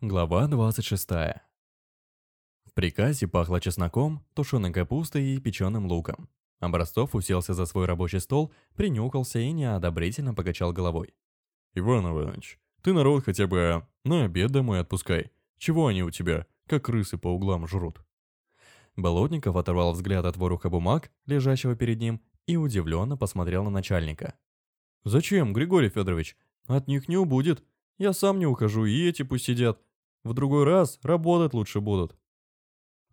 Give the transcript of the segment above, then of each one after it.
Глава 26. В приказе пахло чесноком, тушеной капустой и печеным луком. Образцов уселся за свой рабочий стол, принюхался и неодобрительно покачал головой. «Иван Иванович, ты народ хотя бы на обед домой отпускай. Чего они у тебя, как крысы по углам жрут?» Болотников оторвал взгляд от воруха бумаг, лежащего перед ним, и удивленно посмотрел на начальника. «Зачем, Григорий Федорович? От них не убудет. Я сам не ухожу, и эти пусть сидят. В другой раз работать лучше будут».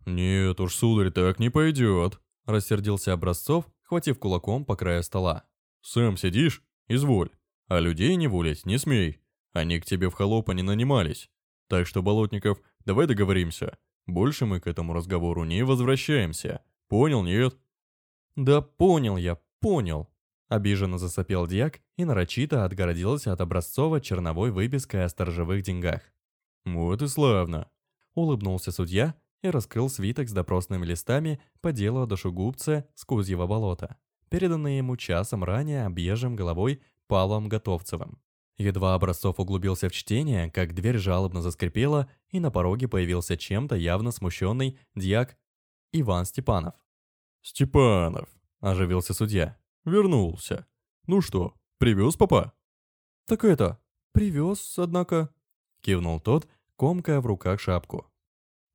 «Нет уж, сударь, так не пойдет», – рассердился Образцов, хватив кулаком по краю стола. «Сам сидишь? Изволь. А людей не волить не смей. Они к тебе в холопа не нанимались. Так что, Болотников, давай договоримся. Больше мы к этому разговору не возвращаемся. Понял, нет?» «Да понял я, понял», – обиженно засопел дьяк и нарочито отгородился от Образцова черновой выпиской о сторожевых деньгах. «Вот и славно!» Улыбнулся судья и раскрыл свиток с допросными листами по делу о душегубце с Кузьего болота, переданный ему часом ранее объезжим головой Павлом Готовцевым. Едва Образцов углубился в чтение, как дверь жалобно заскрипела, и на пороге появился чем-то явно смущенный дьяк Иван Степанов. «Степанов!» – оживился судья. «Вернулся. Ну что, привез папа?» «Так это, привез, однако...» – кивнул тот, комкая в руках шапку.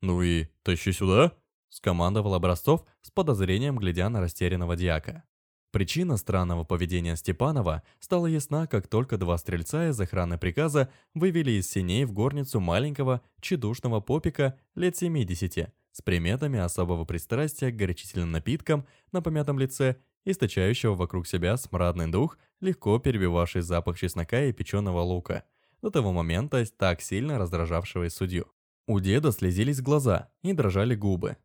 «Ну и тащи сюда!» – скомандовал Образцов с подозрением, глядя на растерянного дьяка. Причина странного поведения Степанова стала ясна, как только два стрельца из охраны приказа вывели из синей в горницу маленького, чедушного попика лет 70 с приметами особого пристрастия к горячительным напиткам на помятом лице, источающего вокруг себя смрадный дух, легко перебивавший запах чеснока и печеного лука, до того момента так сильно раздражавшего судью. У деда слезились глаза и дрожали губы.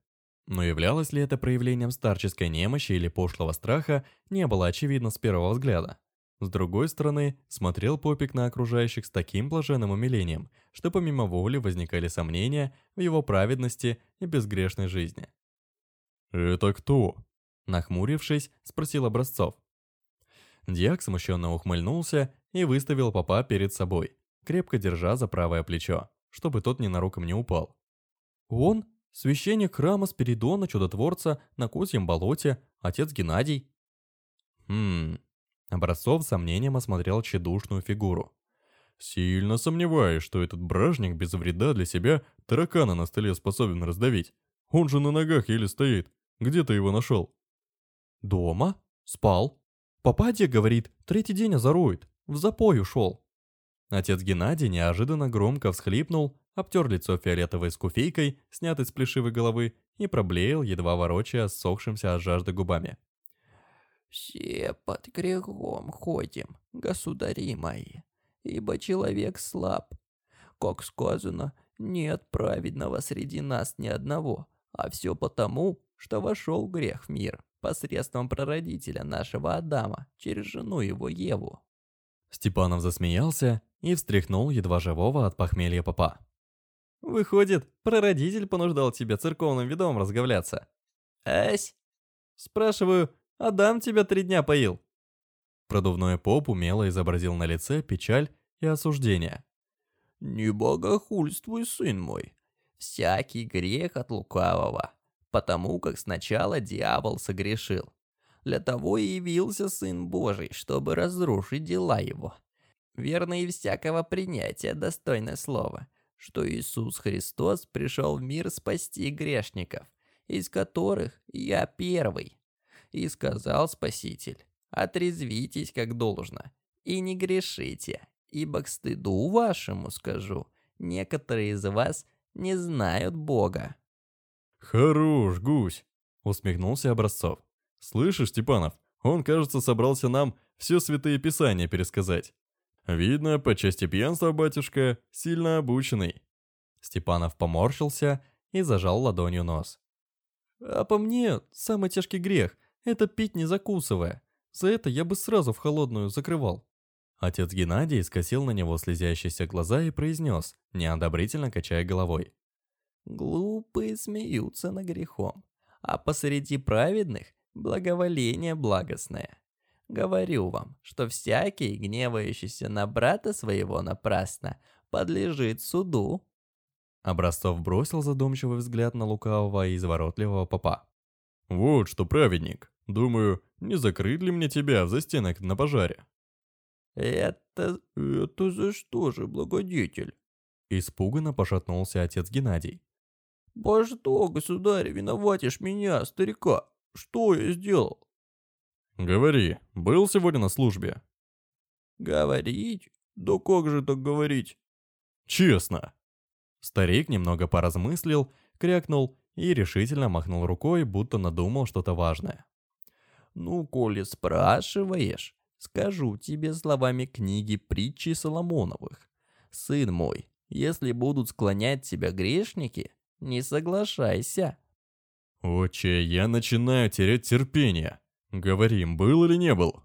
Но являлось ли это проявлением старческой немощи или пошлого страха, не было очевидно с первого взгляда. С другой стороны, смотрел Попик на окружающих с таким блаженным умилением, что помимо воли возникали сомнения в его праведности и безгрешной жизни. «Это кто?» Нахмурившись, спросил Образцов. Диак смущенно ухмыльнулся и выставил папа перед собой, крепко держа за правое плечо, чтобы тот ненароком не упал. «Он? Священник храма Спиридона Чудотворца на Козьем болоте, отец Геннадий?» «Хм...» Образцов сомнением осмотрел тщедушную фигуру. «Сильно сомневаюсь, что этот бражник без вреда для себя таракана на столе способен раздавить. Он же на ногах еле стоит. Где ты его нашел?» «Дома? Спал. Попадья, говорит, третий день озорует. В запой ушел». Отец Геннадий неожиданно громко всхлипнул, обтер лицо фиолетовой скуфейкой, снятой с плешивой головы, и проблеял, едва ворочая ссохшимся от жажды губами. Все под грехом ходим, государи мои, ибо человек слаб. Как сказано, нет праведного среди нас ни одного, а все потому, что вошел грех в мир посредством прародителя нашего Адама через жену его Еву. Степанов засмеялся и встряхнул едва живого от похмелья папа. «Выходит, прародитель понуждал тебя церковным видом разговляться?» «Ась?» «Спрашиваю, Адам тебя три дня поил». Продувной поп умело изобразил на лице печаль и осуждение. «Не богохульствуй, сын мой. Всякий грех от лукавого, потому как сначала дьявол согрешил. Для того и явился Сын Божий, чтобы разрушить дела его. Верно и всякого принятия достойное слово, что Иисус Христос пришел в мир спасти грешников, из которых я первый. И сказал Спаситель, отрезвитесь как должно, и не грешите, ибо к стыду вашему скажу, некоторые из вас не знают Бога. «Хорош, гусь!» — усмехнулся Образцов. «Слышишь, Степанов, он, кажется, собрался нам все святые писания пересказать. Видно, по части пьянства, батюшка, сильно обученный». Степанов поморщился и зажал ладонью нос. «А по мне, самый тяжкий грех — это пить не закусывая. За это я бы сразу в холодную закрывал». Отец Геннадий скосил на него слезящиеся глаза и произнес, неодобрительно качая головой. Глупые смеются на грехом, а посреди праведных благоволение благостное. Говорю вам, что всякий, гневающийся на брата своего напрасно, подлежит суду. Образцов бросил задумчивый взгляд на лукавого и изворотливого попа. «Вот что, праведник, думаю, не закрыть ли мне тебя в застенок на пожаре?» «Это... это за что же, благодетель?» Испуганно пошатнулся отец Геннадий. «По что, государь, виноватишь меня, старика? Что я сделал?» «Говори, был сегодня на службе?» «Говорить? Да как же так говорить?» «Честно!» Старик немного поразмыслил, крякнул и решительно махнул рукой, будто надумал что-то важное. «Ну, коли спрашиваешь, скажу тебе словами книги притчи Соломоновых. Сын мой, если будут склонять тебя грешники, не соглашайся». «Отче, я начинаю терять терпение. Говорим, был или не был?»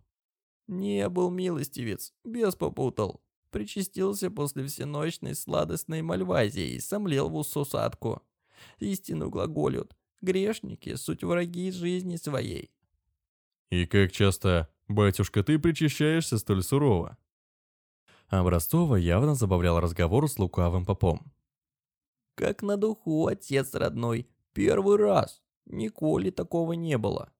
«Не был милостивец, бес попутал. Причастился после всеночной сладостной мальвазии и сомлел в усосадку. Истину глаголют. Грешники — суть враги жизни своей». «И как часто, батюшка, ты причащаешься столь сурово?» Образцова явно забавлял разговор с лукавым попом. «Как на духу, отец родной, первый раз. Николи такого не было».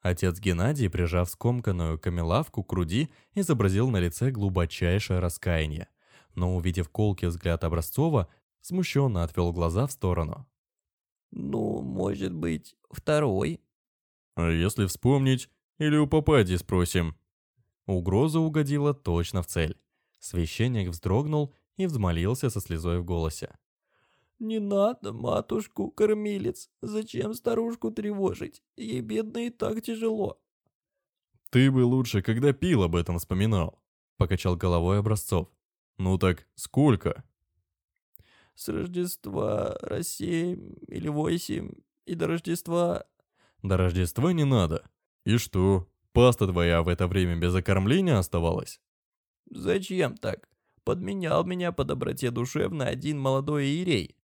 Отец Геннадий, прижав скомканную камелавку к груди, изобразил на лице глубочайшее раскаяние, но, увидев колкий взгляд Образцова, смущенно отвел глаза в сторону. «Ну, может быть, второй?» «А если вспомнить, или у попади спросим?» Угроза угодила точно в цель. Священник вздрогнул и взмолился со слезой в голосе. «Не надо, матушку, кормилец. Зачем старушку тревожить? Ей, бедно, и так тяжело». «Ты бы лучше, когда пил, об этом вспоминал», — покачал головой Образцов. «Ну так сколько?» «С Рождества семь или восемь, и до Рождества...» «До Рождества не надо. И что, паста твоя в это время без окормления оставалась?» «Зачем так? Подменял меня по доброте душевной один молодой иерей.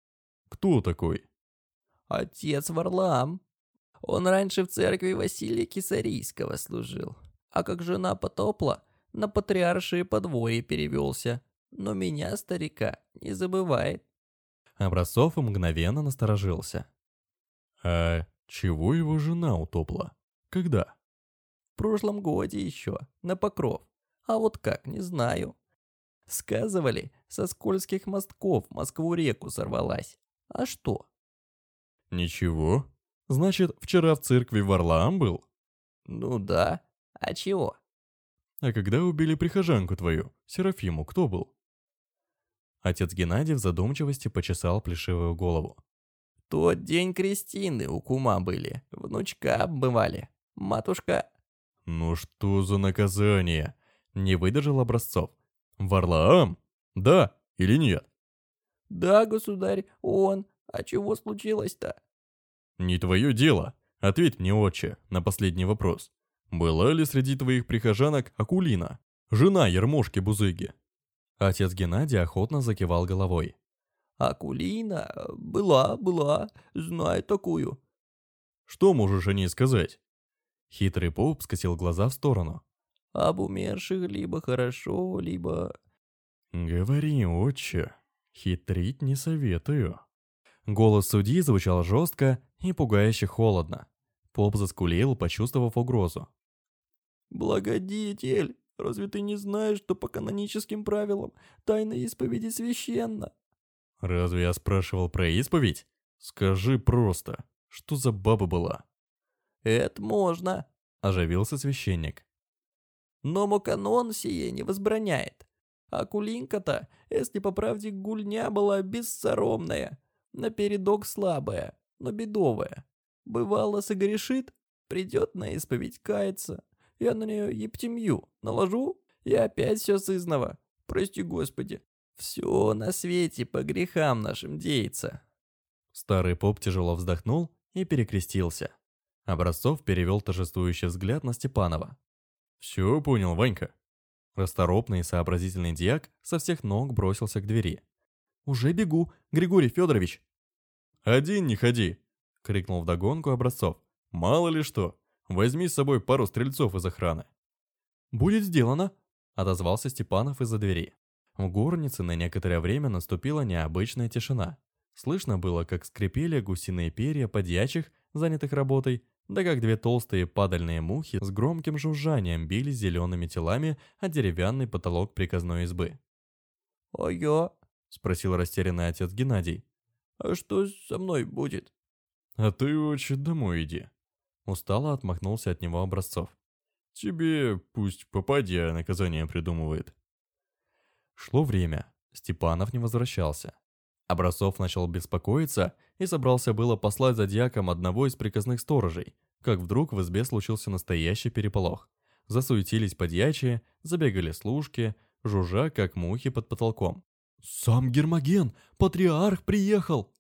Кто такой? Отец Варлам. Он раньше в церкви Василия Кисарийского служил. А как жена потопла, на патриаршие подвое перевелся. Но меня, старика, не забывает. Образцов мгновенно насторожился. А чего его жена утопла? Когда? В прошлом годе еще, на покров. А вот как, не знаю. Сказывали, со скользких мостков Москву-реку сорвалась. А что? Ничего. Значит, вчера в церкви Варлаам был? Ну да. А чего? А когда убили прихожанку твою, Серафиму, кто был? Отец Геннадий в задумчивости почесал плешивую голову. Тот день крестины у кума были, внучка обмывали. Матушка... Ну что за наказание? Не выдержал образцов. Варлаам? Да или нет? «Да, государь, он. А чего случилось-то?» «Не твое дело. Ответь мне, отче, на последний вопрос. Была ли среди твоих прихожанок Акулина, жена Ермошки-Бузыги?» Отец Геннадий охотно закивал головой. «Акулина? Была, была. Знаю такую». «Что можешь о ней сказать?» Хитрый поп скосил глаза в сторону. «Об умерших либо хорошо, либо...» «Говори, отче», Хитрить не советую. Голос судьи звучал жестко и пугающе холодно. Поп заскулил, почувствовав угрозу. «Благодетель, разве ты не знаешь, что по каноническим правилам тайна исповеди священна?» «Разве я спрашивал про исповедь? Скажи просто, что за баба была?» «Это можно», — оживился священник. «Но моканон сие не возбраняет. А кулинка-то, если по правде гульня была бессоромная, напередок слабая, но бедовая. Бывало согрешит, придет на исповедь каяться. Я на нее ептемью наложу, и опять все сызново. Прости, Господи. Все на свете по грехам нашим деется. Старый поп тяжело вздохнул и перекрестился. Образцов перевел торжествующий взгляд на Степанова. «Все понял, Ванька. Расторопный и сообразительный диак со всех ног бросился к двери. «Уже бегу, Григорий Федорович!» «Один не ходи!» — крикнул вдогонку Образцов. «Мало ли что! Возьми с собой пару стрельцов из охраны!» «Будет сделано!» — отозвался Степанов из-за двери. В горнице на некоторое время наступила необычная тишина. Слышно было, как скрипели гусиные перья подьячих, занятых работой, да как две толстые падальные мухи с громким жужжанием били зелеными телами о деревянный потолок приказной избы. «Ой-ё!» — спросил растерянный отец Геннадий. «А что со мной будет?» «А ты, отче, домой иди». Устало отмахнулся от него Образцов. «Тебе пусть попадья наказание придумывает». Шло время. Степанов не возвращался. Образцов начал беспокоиться и собрался было послать за дьяком одного из приказных сторожей, как вдруг в избе случился настоящий переполох. Засуетились подьячие, забегали служки, жужжа, как мухи под потолком. «Сам Гермоген! Патриарх приехал!»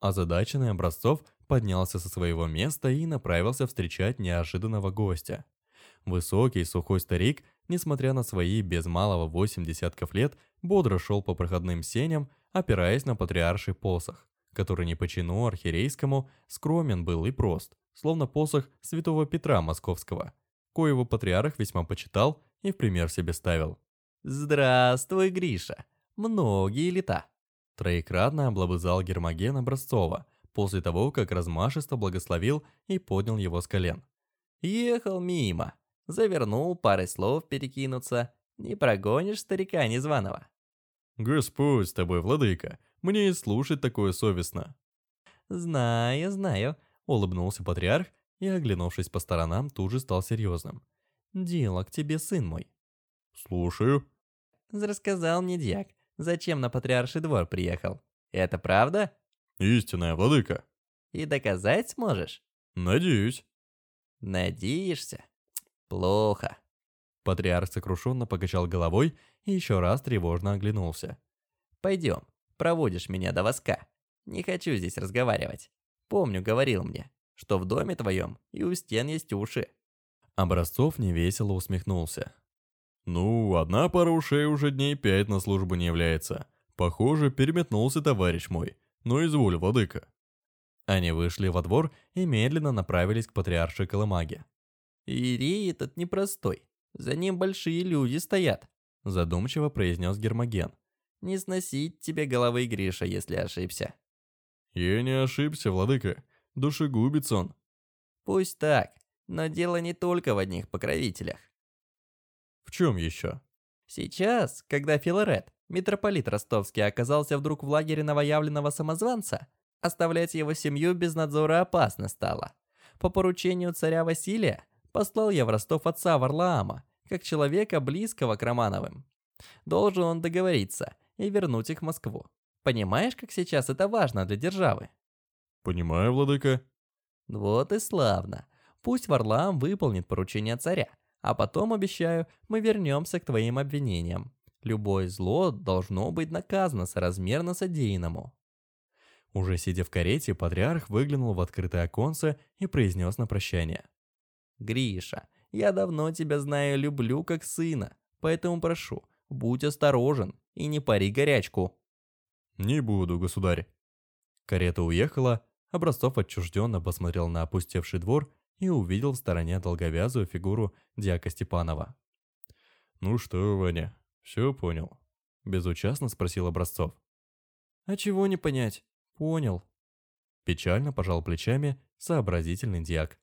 Озадаченный Образцов поднялся со своего места и направился встречать неожиданного гостя. Высокий, сухой старик, несмотря на свои без малого восемь десятков лет, бодро шел по проходным сеням, опираясь на патриарший посох, который не по чину архиерейскому скромен был и прост, словно посох святого Петра Московского, коего патриарх весьма почитал и в пример себе ставил. «Здравствуй, Гриша! Многие лета!» Троекратно облобызал Гермоген Образцова, после того, как размашисто благословил и поднял его с колен. «Ехал мимо, завернул парой слов перекинуться, не прогонишь старика незваного». «Господь с тобой, владыка, мне и слушать такое совестно». «Знаю, знаю», — улыбнулся патриарх и, оглянувшись по сторонам, тут же стал серьезным. «Дело к тебе, сын мой». «Слушаю». «Рассказал мне дьяк, зачем на патриарший двор приехал. Это правда?» «Истинная, владыка». «И доказать сможешь?» «Надеюсь». «Надеешься? Плохо». Патриарх сокрушенно покачал головой и еще раз тревожно оглянулся. «Пойдем, проводишь меня до воска. Не хочу здесь разговаривать. Помню, говорил мне, что в доме твоем и у стен есть уши». Образцов невесело усмехнулся. «Ну, одна пара ушей уже дней пять на службу не является. Похоже, переметнулся товарищ мой. Ну, изволь, владыка». Они вышли во двор и медленно направились к патриаршей Колымаге. «Ирий этот непростой. За ним большие люди стоят», — задумчиво произнес Гермоген. «Не сносить тебе головы, Гриша, если ошибся». «Я не ошибся, владыка. Душегубец он». «Пусть так, но дело не только в одних покровителях». «В чем еще?» «Сейчас, когда Филарет, митрополит ростовский, оказался вдруг в лагере новоявленного самозванца, оставлять его семью без надзора опасно стало. По поручению царя Василия послал я в Ростов отца Варлаама, как человека близкого к Романовым. Должен он договориться и вернуть их в Москву. Понимаешь, как сейчас это важно для державы? Понимаю, владыка. Вот и славно. Пусть Варлаам выполнит поручение царя, а потом, обещаю, мы вернемся к твоим обвинениям. Любое зло должно быть наказано соразмерно содеянному. Уже сидя в карете, патриарх выглянул в открытое оконце и произнес на прощание. «Гриша, я давно тебя знаю и люблю как сына, поэтому прошу, будь осторожен и не пари горячку». «Не буду, государь». Карета уехала, Образцов отчужденно посмотрел на опустевший двор и увидел в стороне долговязую фигуру дьяка Степанова. «Ну что, Ваня, все понял?» Безучастно спросил Образцов. «А чего не понять? Понял». Печально пожал плечами сообразительный дьяк.